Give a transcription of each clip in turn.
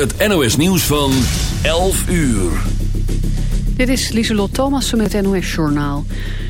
Het NOS nieuws van 11 uur. Dit is Lieselot Thomassen met het NOS Journaal.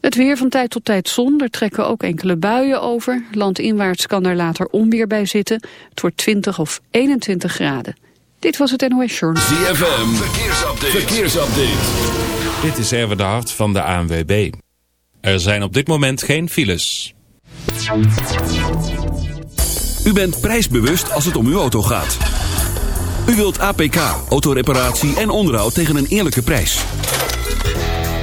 Het weer van tijd tot tijd zon, er trekken ook enkele buien over. Landinwaarts kan er later onweer bij zitten. Het wordt 20 of 21 graden. Dit was het NOS Journal. ZFM, verkeersupdate. verkeersupdate. Dit is Erwin de Hart van de ANWB. Er zijn op dit moment geen files. U bent prijsbewust als het om uw auto gaat. U wilt APK, autoreparatie en onderhoud tegen een eerlijke prijs.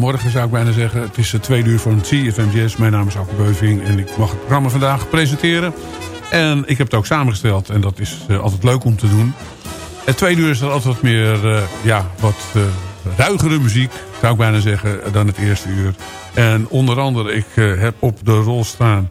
Morgen zou ik bijna zeggen. Het is twee uur van Jazz. Mijn naam is Akko Beuving en ik mag het programma vandaag presenteren. En ik heb het ook samengesteld en dat is uh, altijd leuk om te doen. Het tweede uur is er altijd wat meer, uh, ja, wat ruigere muziek, zou ik bijna zeggen, dan het eerste uur. En onder andere, ik heb op de rol staan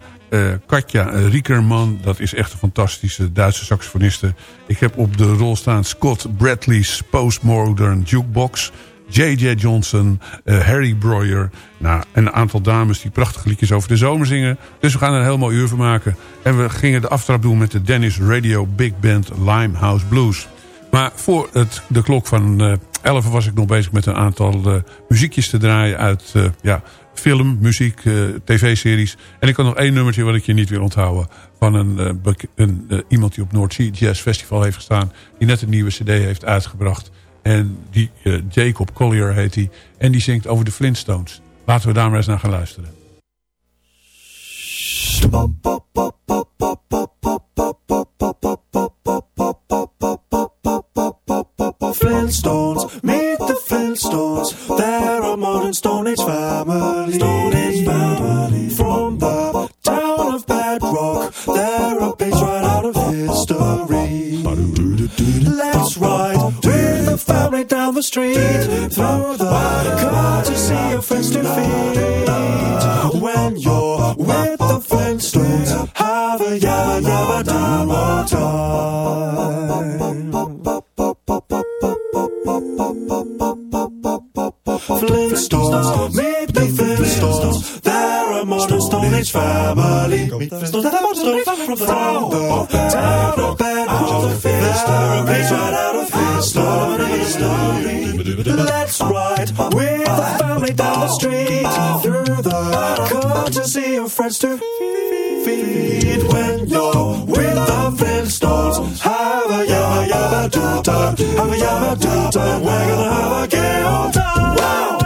Katja Riekerman. Dat is echt een fantastische Duitse saxofoniste. Ik heb op de rol staan Scott Bradley's Postmodern Jukebox... J.J. Johnson, uh, Harry Breuer. Nou, en een aantal dames die prachtige liedjes over de zomer zingen. Dus we gaan er een heel mooi uur van maken. En we gingen de aftrap doen met de Dennis Radio Big Band Limehouse Blues. Maar voor het, de klok van uh, 11 was ik nog bezig met een aantal uh, muziekjes te draaien uit ja, film, muziek, tv-series. En ik had nog één nummertje wat ik je niet wil onthouden. Van een, een iemand die op Sea Jazz Festival heeft gestaan. Die net een nieuwe cd heeft uitgebracht. En die, uh, Jacob Collier heet hij. En die zingt over de Flintstones. Laten we daar maar eens naar gaan luisteren. Flintstones, meet the Flintstones. They're a modern Stone Age family. The street through the car to see your friends to feed. When you're with the Flintstones, have a yabba yabba dabba time. Flintstones, meet the Flintstones. They're a modern Stone Age family. Flintstones, they're a modern Stone Age family. From the town of Bedford, they're a page right out of history. Let's ride with the family down the street through the see your friends to feed. When you're with the Flintstones, have a yabba yabba do time, have a yabba do time. We're gonna have a Wow.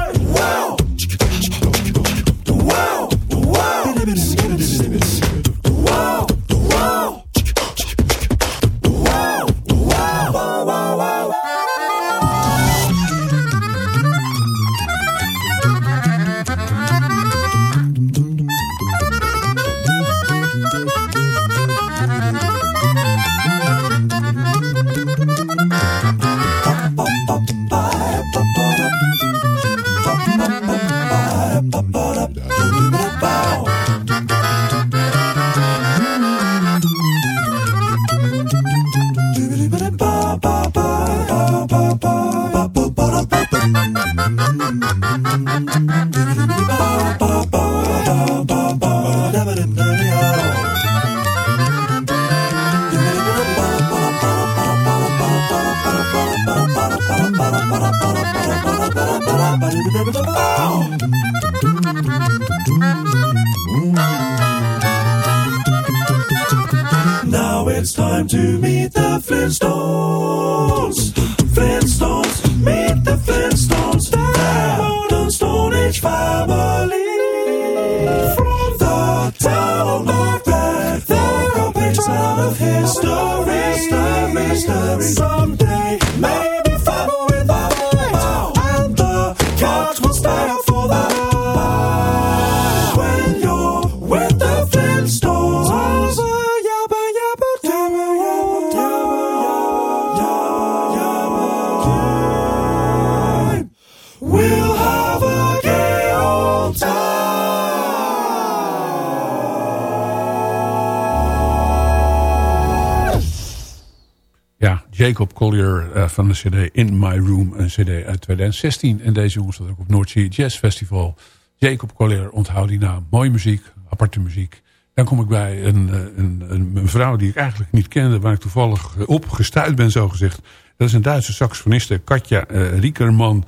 Van de cd In My Room. Een cd uit 2016. En deze jongens zat ook op Sea Jazz Festival. Jacob Collier, onthoud die naam. Mooie muziek, aparte muziek. Dan kom ik bij een, uh, een, een, vrouw die ik eigenlijk niet kende... waar ik toevallig uh, op gestuurd ben, zo gezegd. Dat is een Duitse saxofoniste, Katja uh, Riekerman.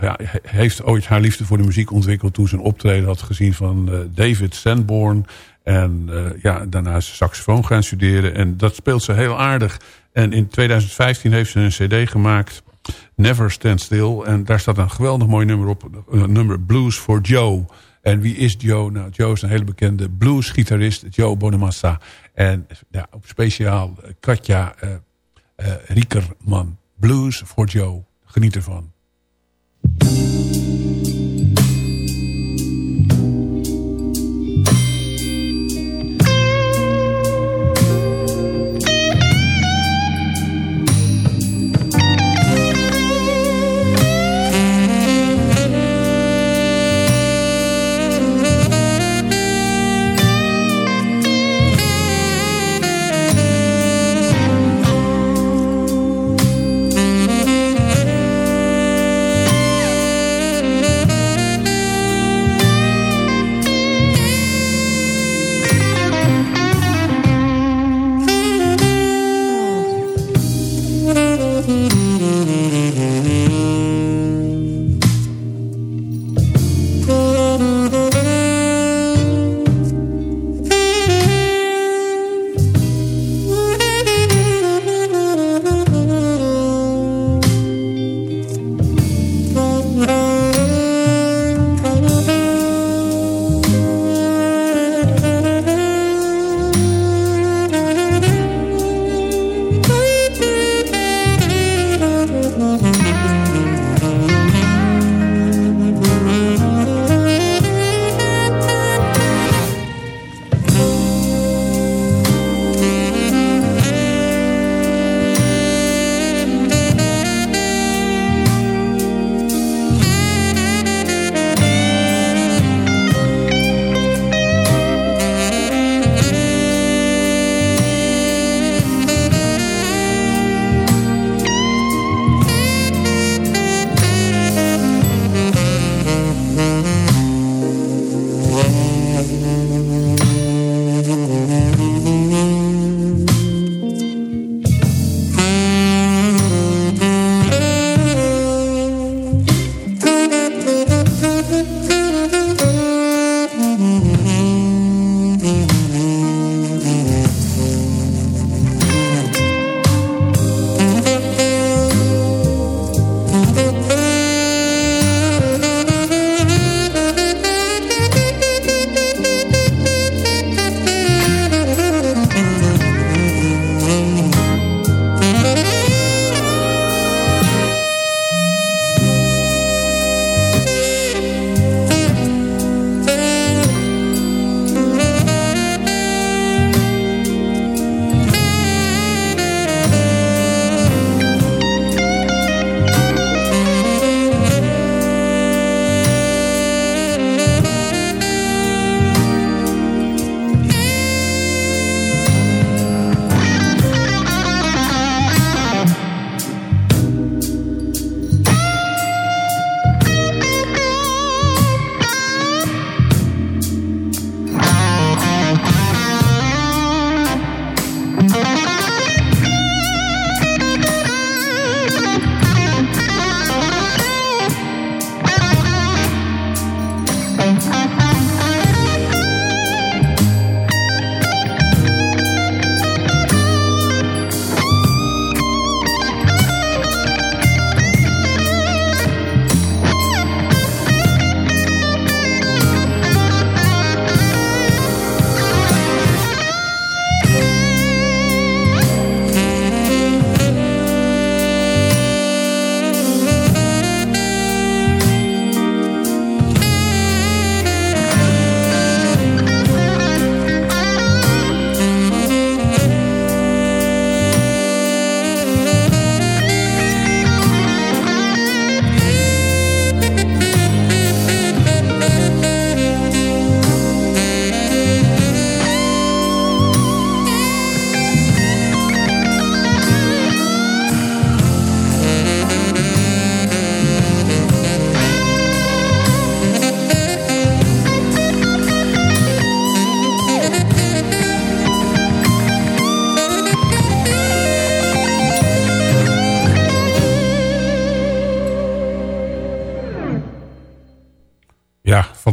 Ja, heeft ooit haar liefde voor de muziek ontwikkeld... toen ze een optreden had gezien van David Sanborn. En uh, ja, daarna is ze saxofoon gaan studeren. En dat speelt ze heel aardig. En in 2015 heeft ze een cd gemaakt... Never Stand Still. En daar staat een geweldig mooi nummer op. Een nummer Blues for Joe. En wie is Joe? Nou, Joe is een hele bekende bluesgitarist. Joe Bonamassa. En ja, op speciaal Katja uh, uh, Riekerman. Blues for Joe. Geniet ervan.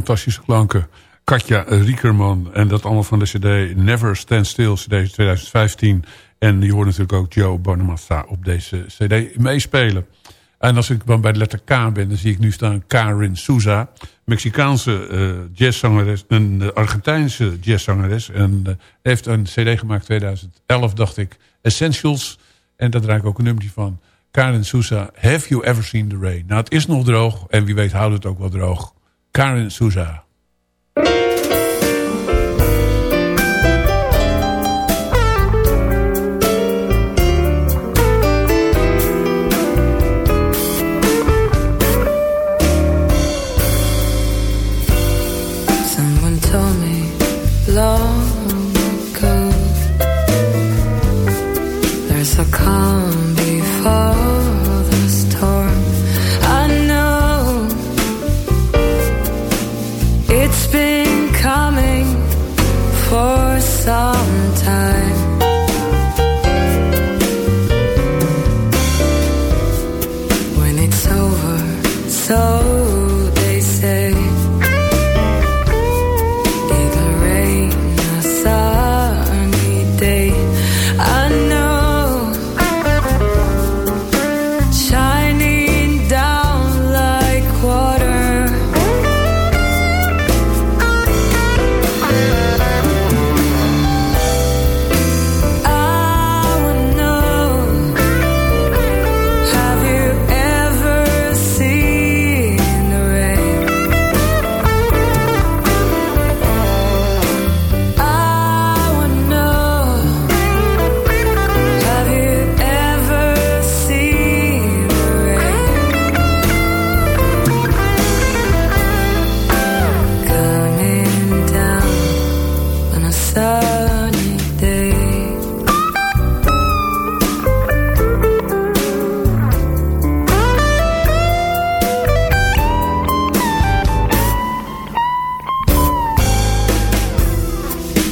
fantastische klanken. Katja Riekerman en dat allemaal van de cd Never Stand Still, cd 2015. En je hoort natuurlijk ook Joe Bonamassa op deze cd meespelen. En als ik dan bij de letter K ben, dan zie ik nu staan Karin Souza. Mexicaanse uh, jazzzangeres, een eh, Argentijnse jazzzangeres. En eh, heeft een cd gemaakt 2011, dacht ik, Essentials. En daar draai ik ook een nummertje van. Karin Souza, Have You Ever Seen The Rain? Nou, het is nog droog en wie weet houdt het ook wel droog. Karen Souza.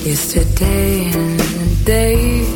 yesterday and today.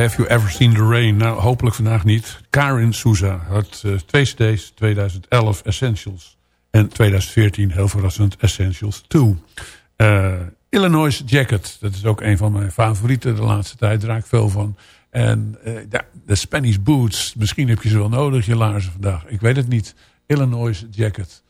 Have You Ever Seen The Rain? Nou, hopelijk vandaag niet. Karin Souza had eh, twee cd's, 2011 Essentials... en 2014, heel verrassend, Essentials 2. Eh, Illinois Jacket, dat is ook een van mijn favorieten de laatste tijd. Daar raak ik veel van. En eh, uh, de, de Spanish Boots, misschien heb je ze wel nodig, je laarzen vandaag. Ik weet het niet. Illinois Jacket.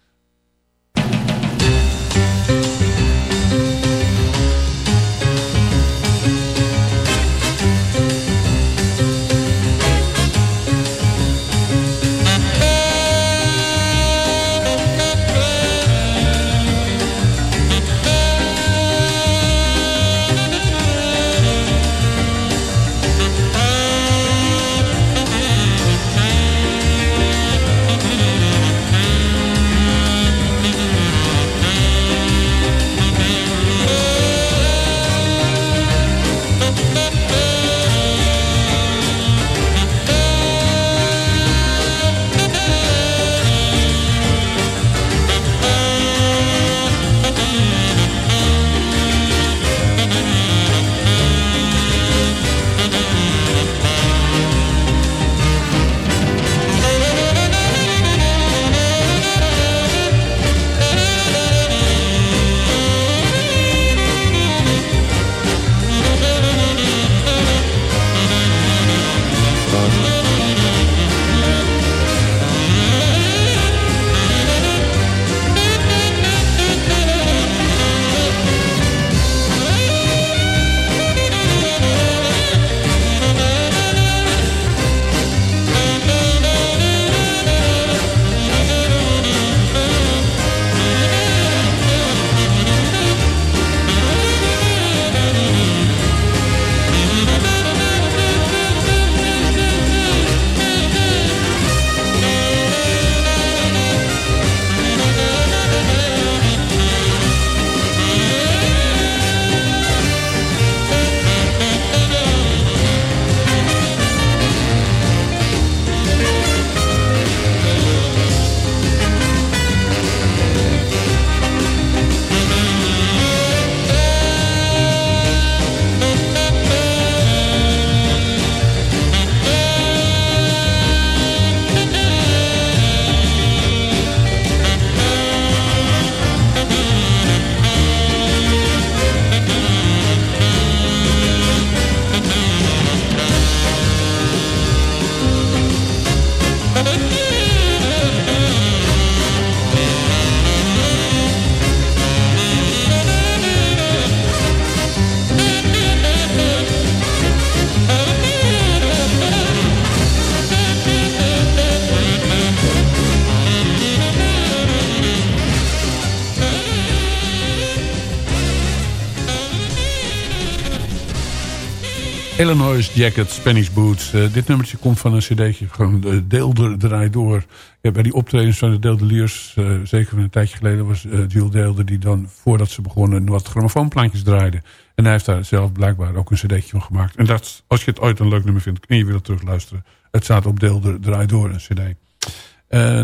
Illinois Jacket, Spanish Boots. Eh, dit nummertje komt van een cd'tje. Gewoon draai door. Bij die optredens van de Deeldeliers, uh, zeker een tijdje geleden... was uh, Jules Deelder die dan, voordat ze begonnen... wat grammofoonplaatjes draaide. En hij heeft daar zelf blijkbaar ook een cd'tje van gemaakt. En dat, als je het ooit een leuk nummer vindt en je wil het terugluisteren... het staat op Deelder draai door, een cd.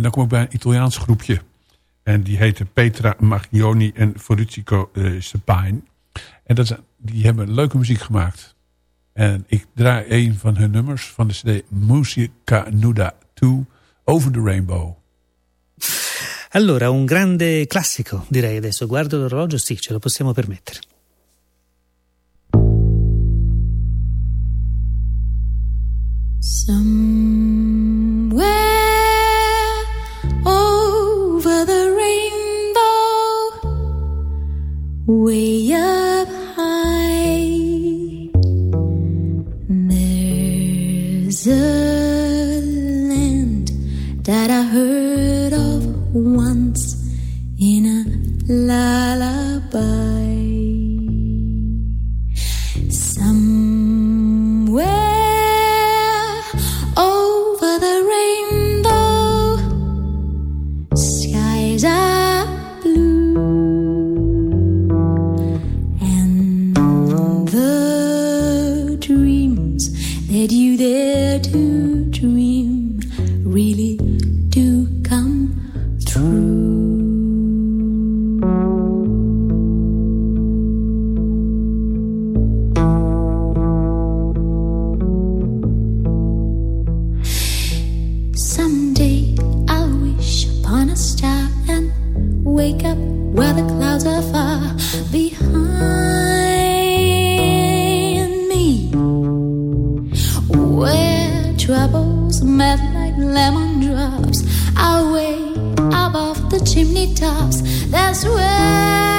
dan kom ik bij een Italiaans groepje. En die heette Petra Magioni en Foricico uh. En dat, die hebben leuke muziek gemaakt... En ik draai een van hun nummers van de CD Musica Nuda 2 Over the Rainbow. Allora, un grande classico, direi adesso. Guardo l'orologio, sì, ce lo possiamo permettere. Somewhere over the rainbow, way up land that I heard of once in a lullaby. Melt like lemon drops away above the chimney tops. That's where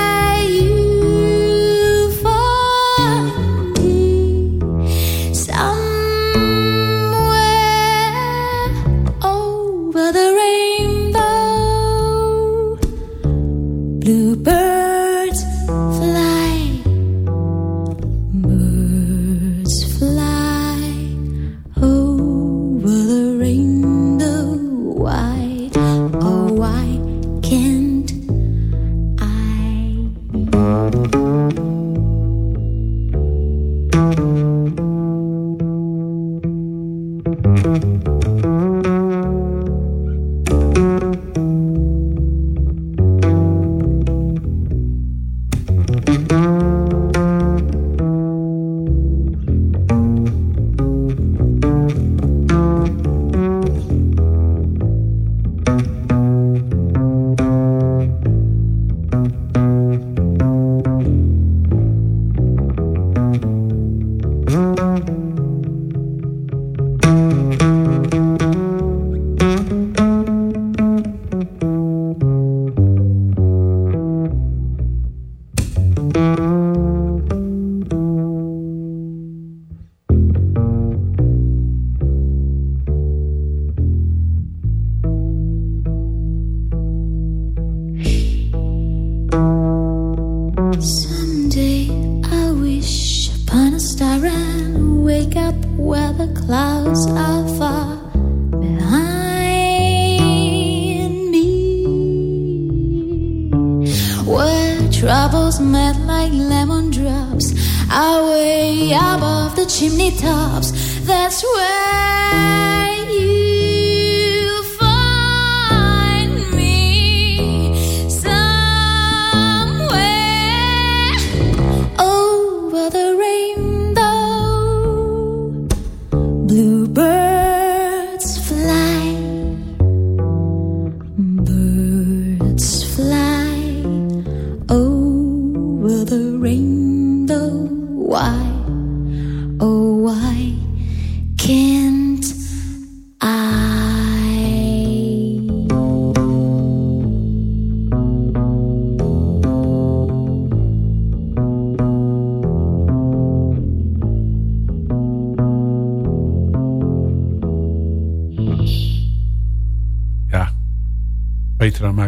melt like lemon drops away above the chimney tops. That's where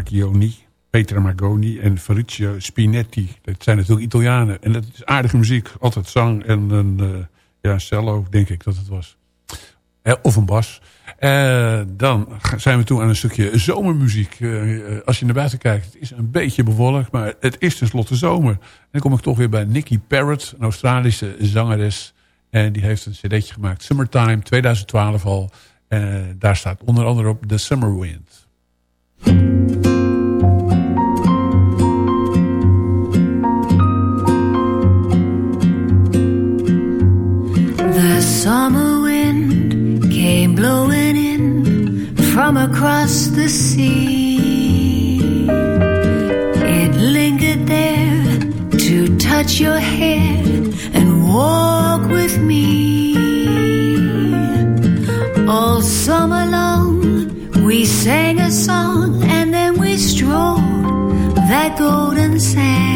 Petra Macchioni, Petra Magoni en Fabrizio Spinetti. Dat zijn natuurlijk Italianen. En dat is aardige muziek. Altijd zang en een, eh, Ja, cello, denk ik dat het was. Eh, of een bas. Eh, dan zijn we toe aan een stukje zomermuziek. Eh, als je naar buiten kijkt, het is een beetje bewolkt, maar het is tenslotte zomer. En dan kom ik toch weer bij Nikki Parrott, een Australische zangeres. En die heeft een cd'tje gemaakt, Summertime, 2012 al. Daar staat onder andere op The Summer Wind. From across the sea. It lingered there to touch your hair and walk with me. All summer long, we sang a song and then we strolled that golden sand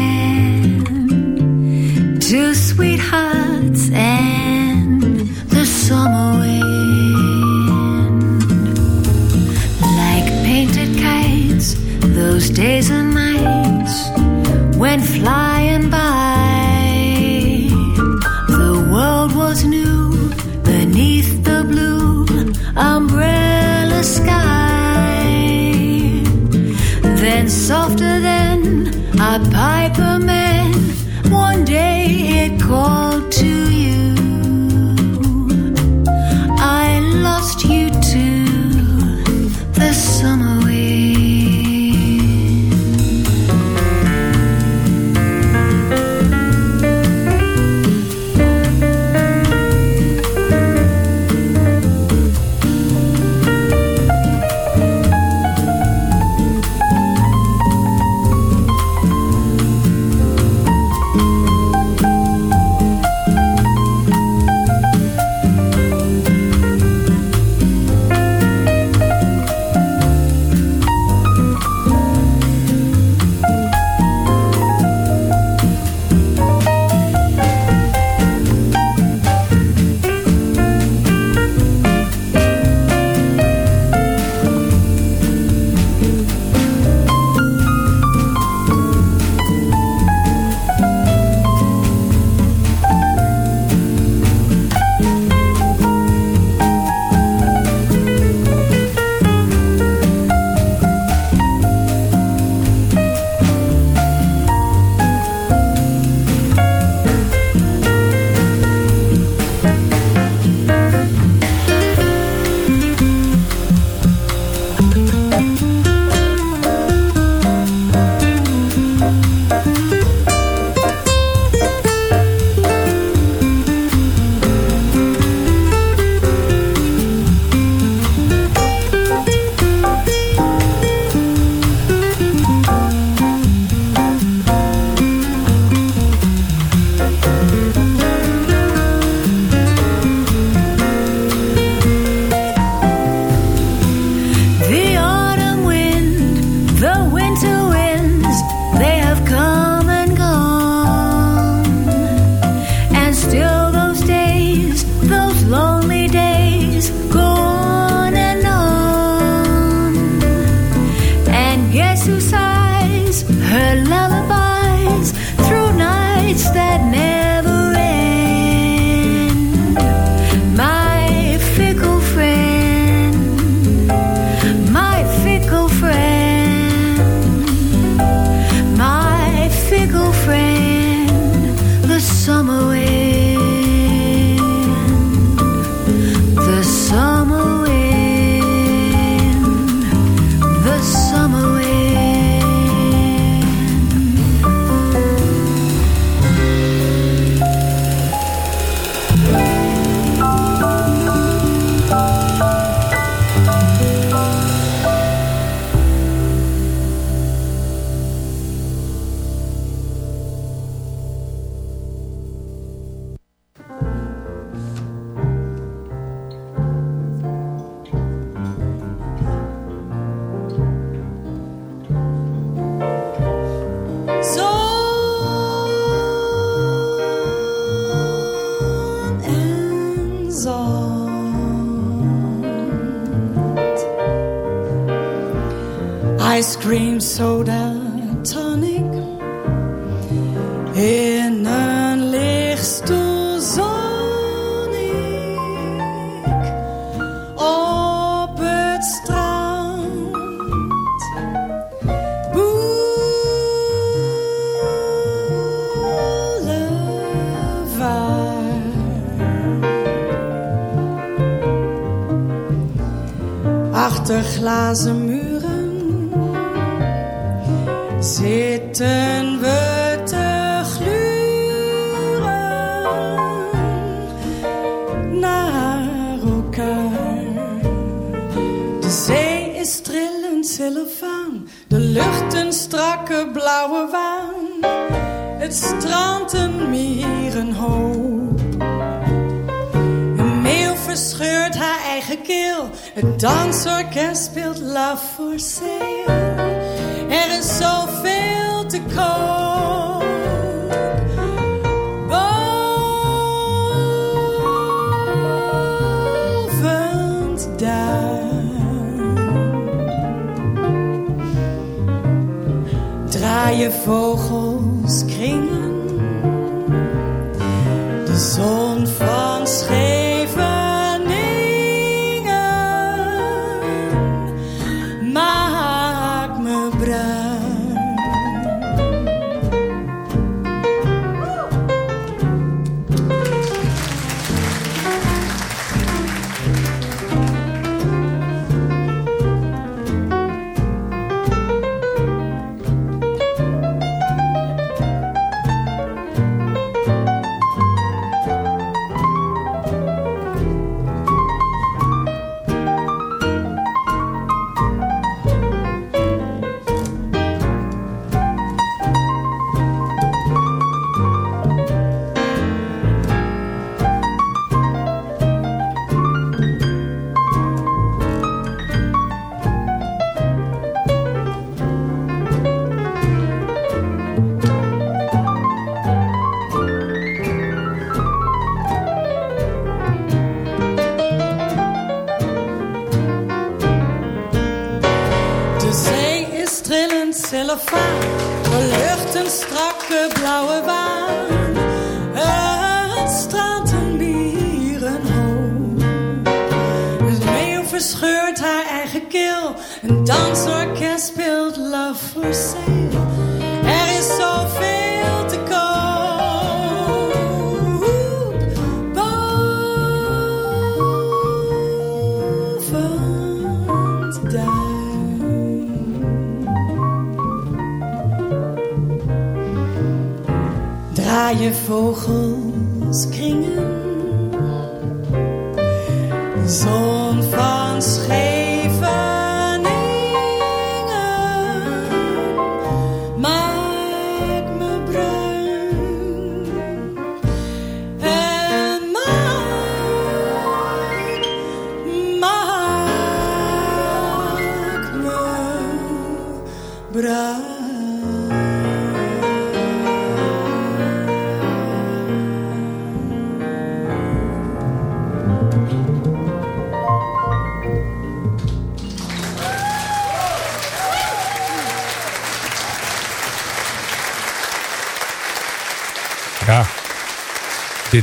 cream soda tonic in een lichtstoel zon op het strand. Boulevard. Achter glazen for palabras.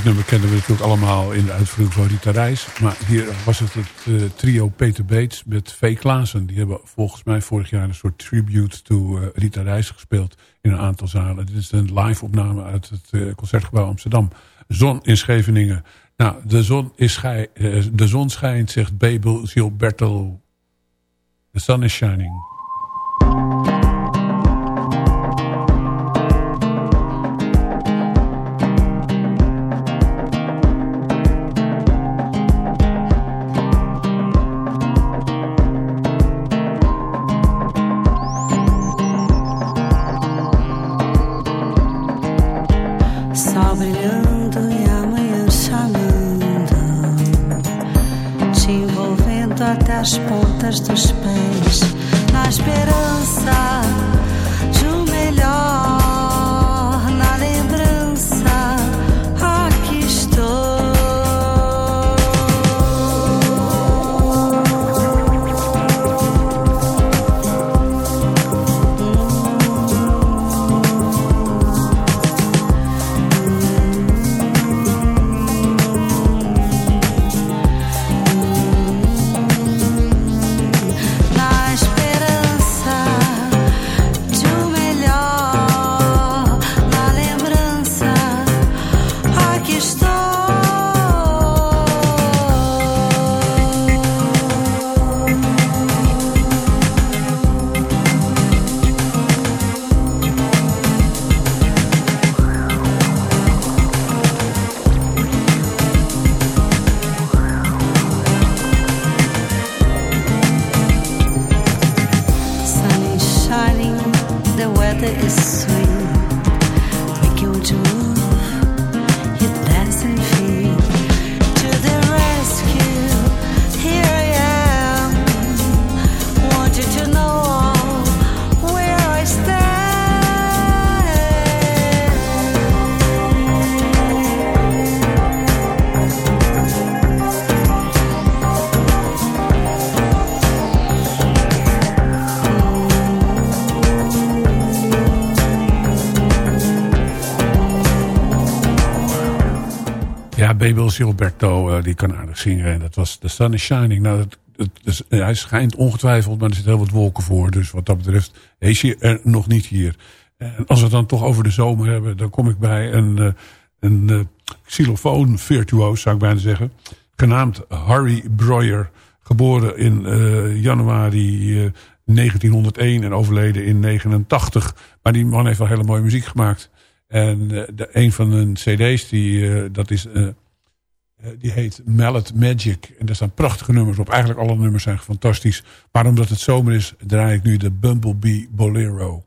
Dit nummer kennen we natuurlijk allemaal in de uitvoering van Rita Reis. Maar hier was het het eh, trio Peter Bates met V. Klaassen. Die hebben volgens mij vorig jaar een soort tribute to eh, Rita Reis gespeeld in een aantal zalen. Dit is een live opname uit het eh, Concertgebouw Amsterdam. Zon in Scheveningen. Nou, de zon, is de zon schijnt, zegt Babel Gilberto. The sun is shining. atrás do. Babel Gilberto, eh, die kan aardig zingen. En dat was The Sun is Shining. Nou, dat, dus, eh, hij schijnt ongetwijfeld, maar er zitten heel wat wolken voor. Dus wat dat betreft is hij er nog niet hier. En als we het dan toch over de zomer hebben, dan kom ik bij een, eh, een xylofoon virtuoos, zou ik bijna zeggen. Genaamd Harry Breuer. Geboren in januari eh, 1901 en overleden in 89. Maar die man heeft wel hele mooie muziek gemaakt. En een van hun cd's, die, dat is, die heet Mallet Magic. En daar staan prachtige nummers op. Eigenlijk alle nummers zijn fantastisch. Maar omdat het zomer is, draai ik nu de Bumblebee Bolero.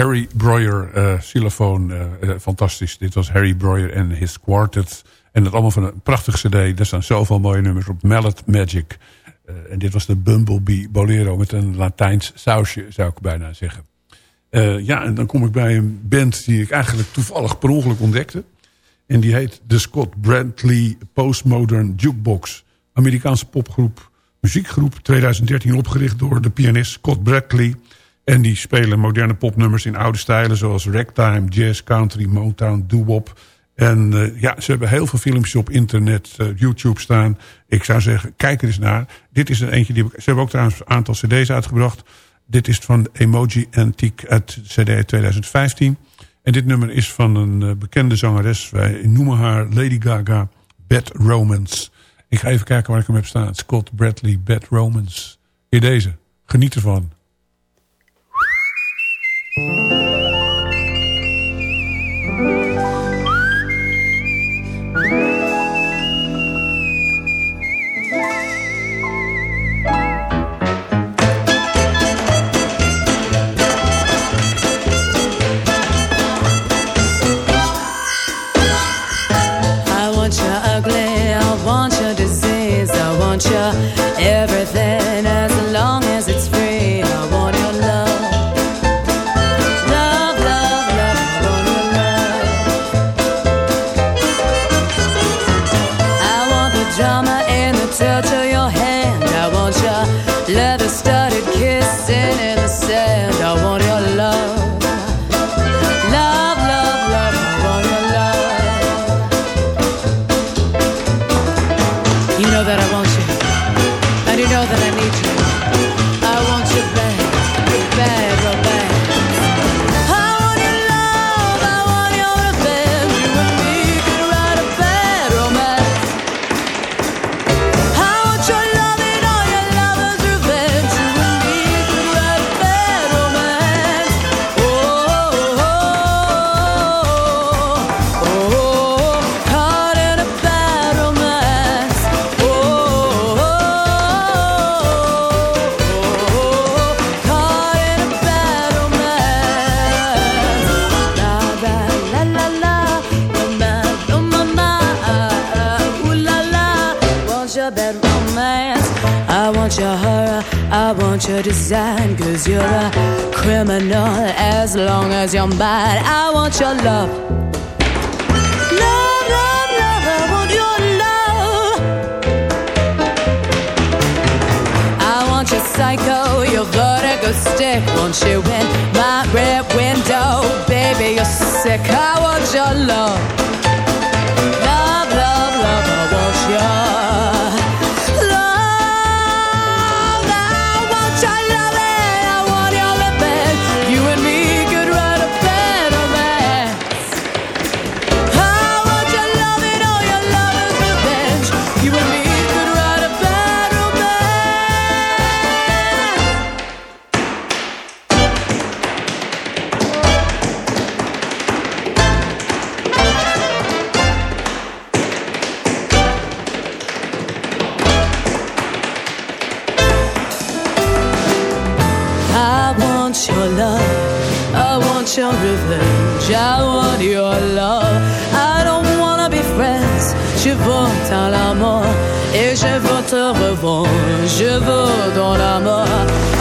Harry Breuer, eh, fantastisch. Dit was Harry Breuer en His Quartet. En dat allemaal van een prachtig cd. Er staan zoveel mooie nummers op. Mallet Magic. En dit was de Bumblebee Bolero met een Latijns sausje, zou ik bijna zeggen. Ja, en dan kom ik bij een band die ik eigenlijk toevallig per ongeluk ontdekte. En die heet de Scott Brantley Postmodern Jukebox. Amerikaanse popgroep, muziekgroep. 2013 opgericht door de pianist Scott Bradley. En die spelen moderne popnummers in oude stijlen... zoals ragtime, jazz, country, motown, doo-wop. En eh, ja, ze hebben heel veel filmpjes op internet, eh, YouTube staan. Ik zou zeggen, kijk er eens naar. Dit is er eentje, die, ze hebben ook trouwens een aantal cd's uitgebracht. Dit is van Emoji Antique uit cd 2015. En dit nummer is van een eh, bekende zangeres. Wij noemen haar Lady Gaga, Bad Romance. Ik ga even kijken waar ik hem heb staan. Scott Bradley, Bad Romance. Hier deze. Geniet ervan. Thank you. Your love. Want your love. I want your revenge. I want your love. I don't wanna be friends. Je veux ton amour et je veux te revoir. Je veux ton amour. I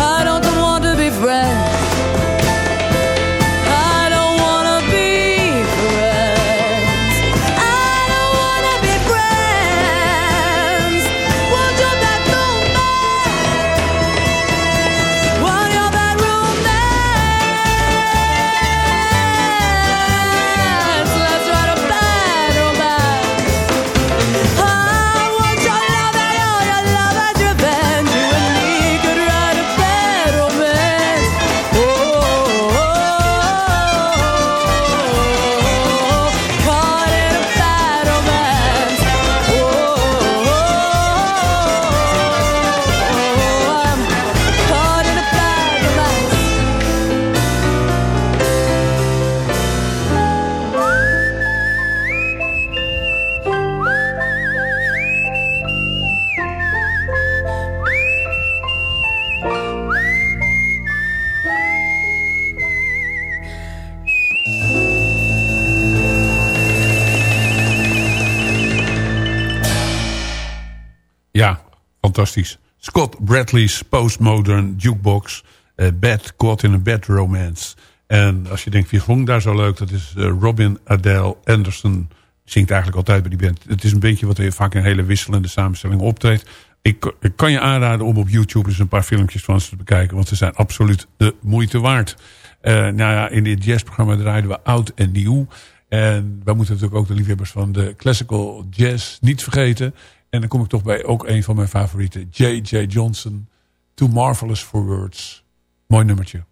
Bradley's Postmodern Jukebox. eh, bad Caught in a Bad Romance. En als je denkt, wie zong daar zo leuk? Dat is eh, Robin Adele Anderson. Zingt eigenlijk altijd bij die band. Het is een beetje wat er vaak in hele wisselende samenstellingen optreedt. Ik, kan je aanraden om op YouTube eens een paar filmpjes van ze te bekijken. Want ze zijn absoluut de moeite waard. Eh, nou ja, in dit jazzprogramma draaiden we oud en nieuw. En wij moeten natuurlijk ook de liefhebbers van de classical jazz niet vergeten. En dan kom ik toch bij ook een van mijn favorieten. J.J. Johnson. Too Marvelous for Words. Mooi nummertje.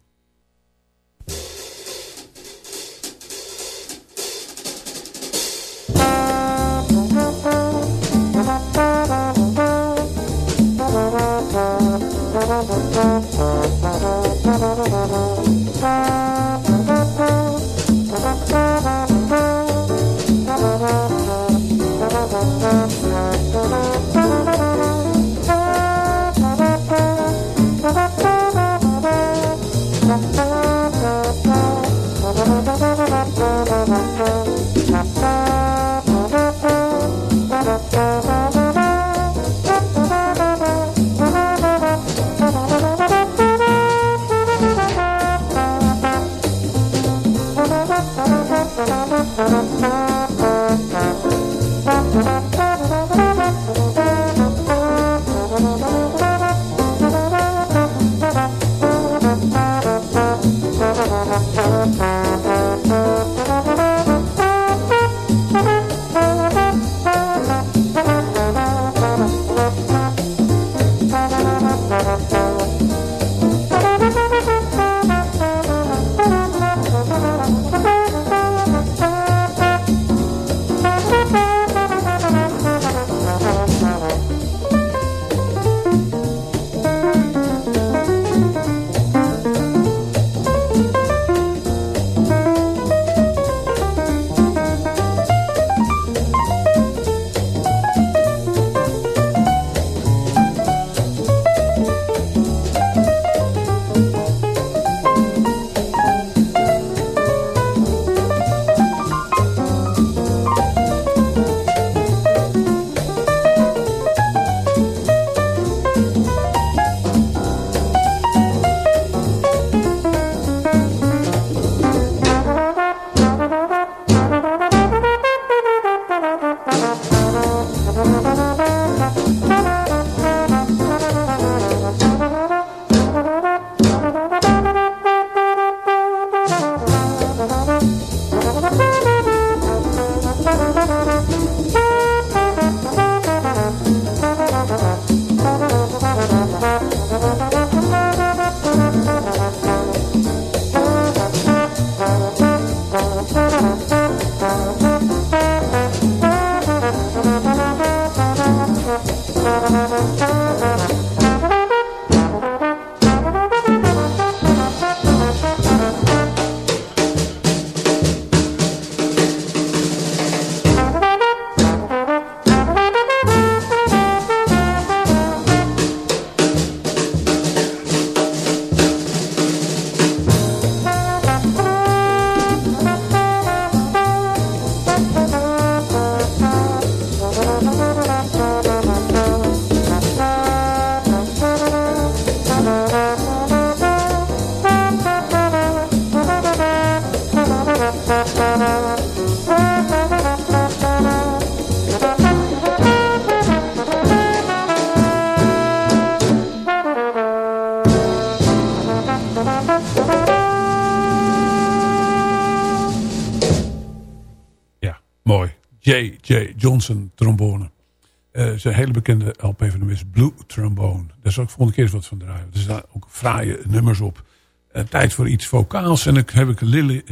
Música J.J. Johnson trombone. Eh, zijn hele bekende LP van hem is Blue Trombone. Daar zal ik volgende keer eens wat van draaien. Er staan ook fraaie nummers op. Eh, tijd voor iets vocaals. En dan heb ik Lili,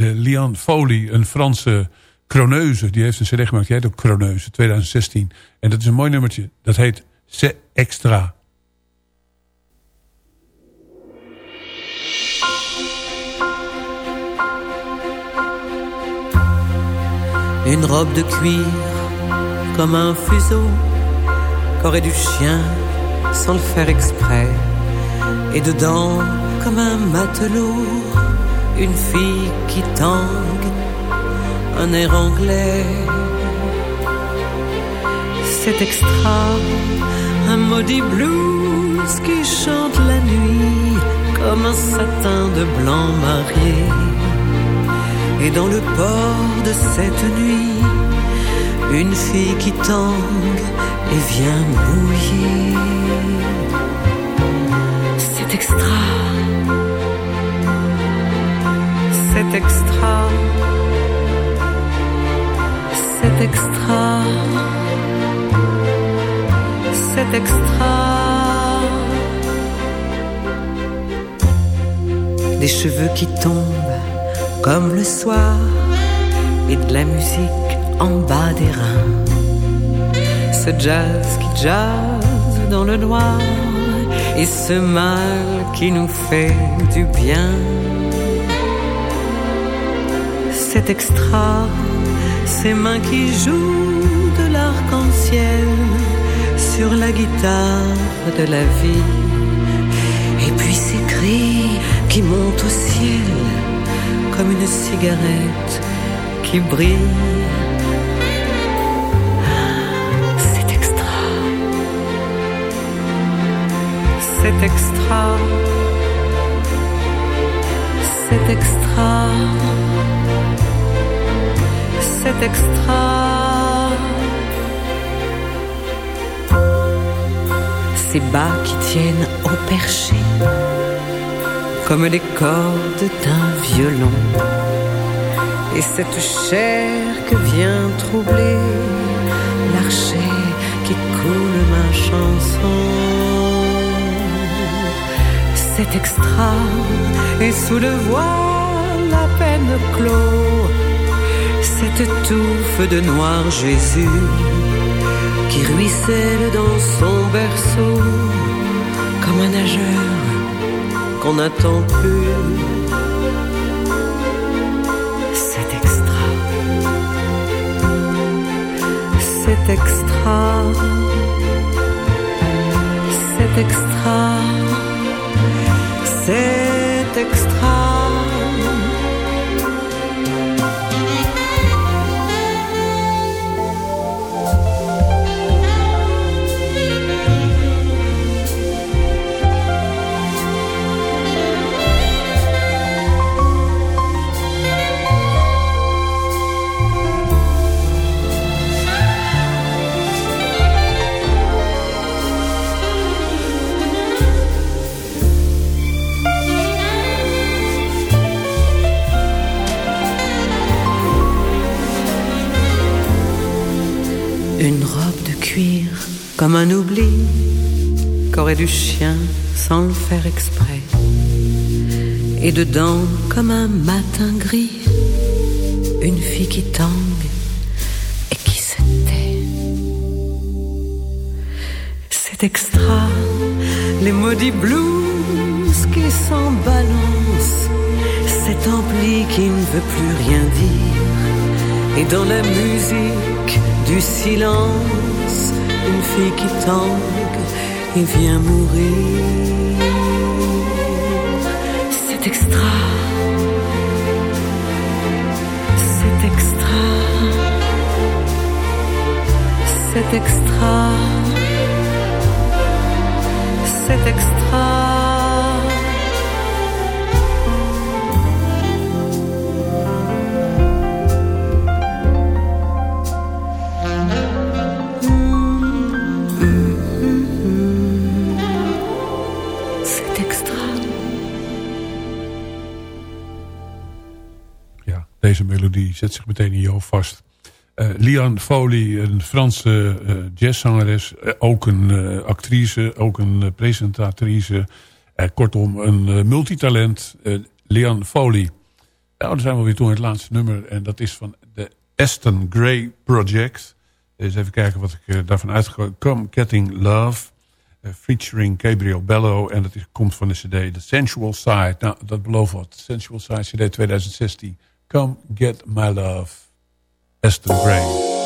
Foley, een Franse Croneuze. Die heeft een cd gemaakt. Die heet ook Croneuze, 2016. En dat is een mooi nummertje. Dat heet C'est Extra. Une robe de cuir comme un fuseau qu'aurait du chien sans le faire exprès. Et dedans, comme un matelot, une fille qui tangue, un air anglais. C'est extra, un maudit blues qui chante la nuit comme un satin de blanc marié. Et dans le port de cette nuit, une fille qui tangue et vient mouiller. C'est extra, c'est extra, c'est extra, c'est extra. Des cheveux qui tombent comme le soir et de la musique en bas des reins. Ce jazz qui jazz dans le noir et ce mal qui nous fait du bien. C'est extra, ces mains qui jouent de l'arc-en-ciel sur la guitare de la vie. Et puis ces cris qui montent au ciel comme une cigarette qui brille. C'est extra. C'est extra. C'est extra. C'est extra. Ces bas qui tiennent au perché comme les cordes d'un violon. Et cette chair que vient troubler l'archer qui coule ma chanson. C'est extra, et sous le voile à peine clos, cette touffe de noir Jésus qui ruisselle dans son berceau comme un nageur qu'on n'attend plus. C'est extra. C'est extra. C'est extra. C'est comme un oubli qu'aurait du chien sans le faire exprès. Et dedans, comme un matin gris, une fille qui tangue et qui se tait. C'est extra, les maudits blues qui s'en balancent, cet ampli qui ne veut plus rien dire. Et dans la musique du silence, une fille qui tangue et vient mourir. C'est extra. C'est extra. C'est extra. C'est extra. Melodie zet zich meteen in hoofd vast. Eh, Liane Foley, een Franse eh, jazzzangeres. eh, ook een actrice, ook een presentatrice. Kortom, een multitalent. Liane Foley. Nou, dan zijn we weer toe in het laatste nummer. En dat is van de Aston Gray Project. Eens even kijken wat ik daarvan uitgekomen Come Getting Love. featuring Gabriel Bello. En dat is, komt van de cd The Sensual Side. Nou, dat belooft wat. Sensual Side cd 2016. Come Get My Love. Aston Gray.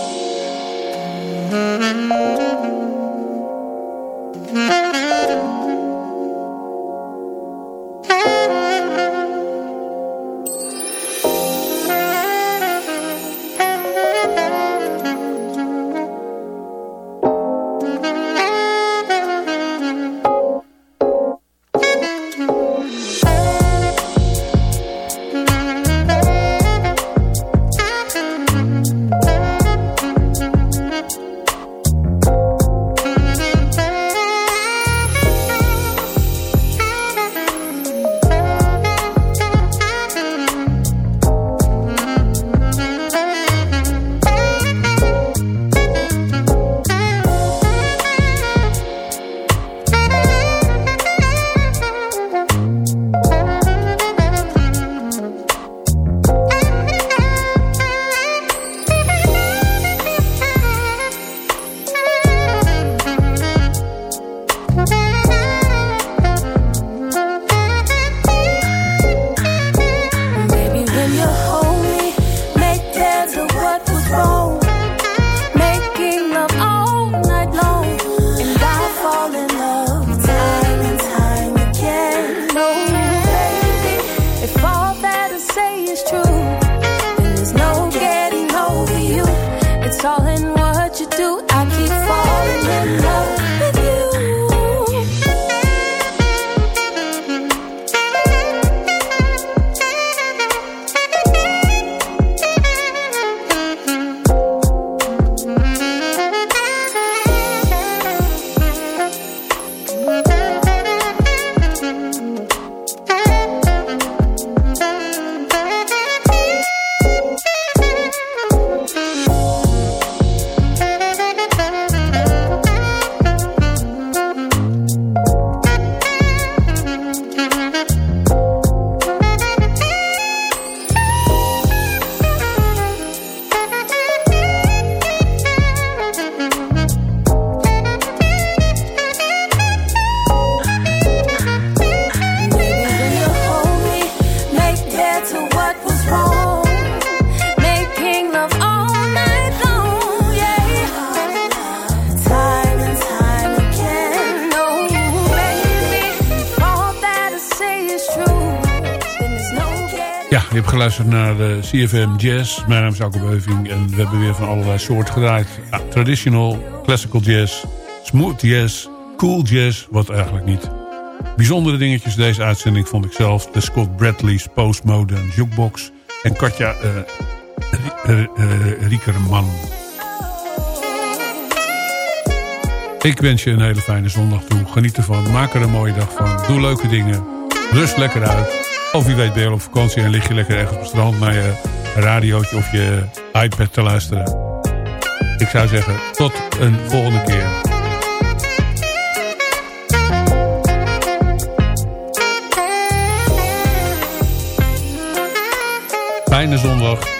Geluisterd naar de CFM Jazz. Mijn naam is Alko Beuving en we hebben weer van allerlei soorten gedraaid. Traditional, classical jazz, smooth jazz, cool jazz, wat eigenlijk niet. Bijzondere dingetjes deze uitzending vond ik zelf. De Scott Bradley's Postmodern Jukebox en Katja eh eh, eh, Riekerman. Ik wens je een hele fijne zondag toe. Geniet ervan, maak er een mooie dag van. Doe leuke dingen, rust lekker uit. Of wie weet ben je op vakantie en lig je lekker ergens op het strand... naar je radiootje of je iPad te luisteren. Ik zou zeggen, tot een volgende keer. Fijne zondag.